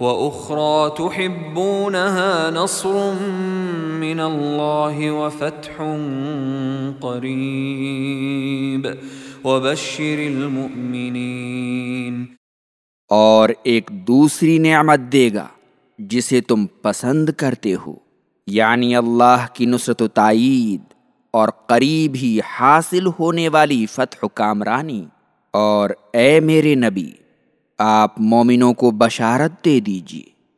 وَأُخْرَى تُحِبُّونَهَا نَصْرٌ مِّنَ اللَّهِ وَفَتْحٌ قَرِيبٌ. وَبَشِّرِ الْمُؤْمِنِينَ. اور ایک دوسری نعمت دے گا جسے تم پسند کرتے ہو یعنی اللہ کی نصرت و تائید اور قریب ہی حاصل ہونے والی فتح و کامرانی. اور اے میرے نبی آپ مومنوں کو بشارت دے دیجیے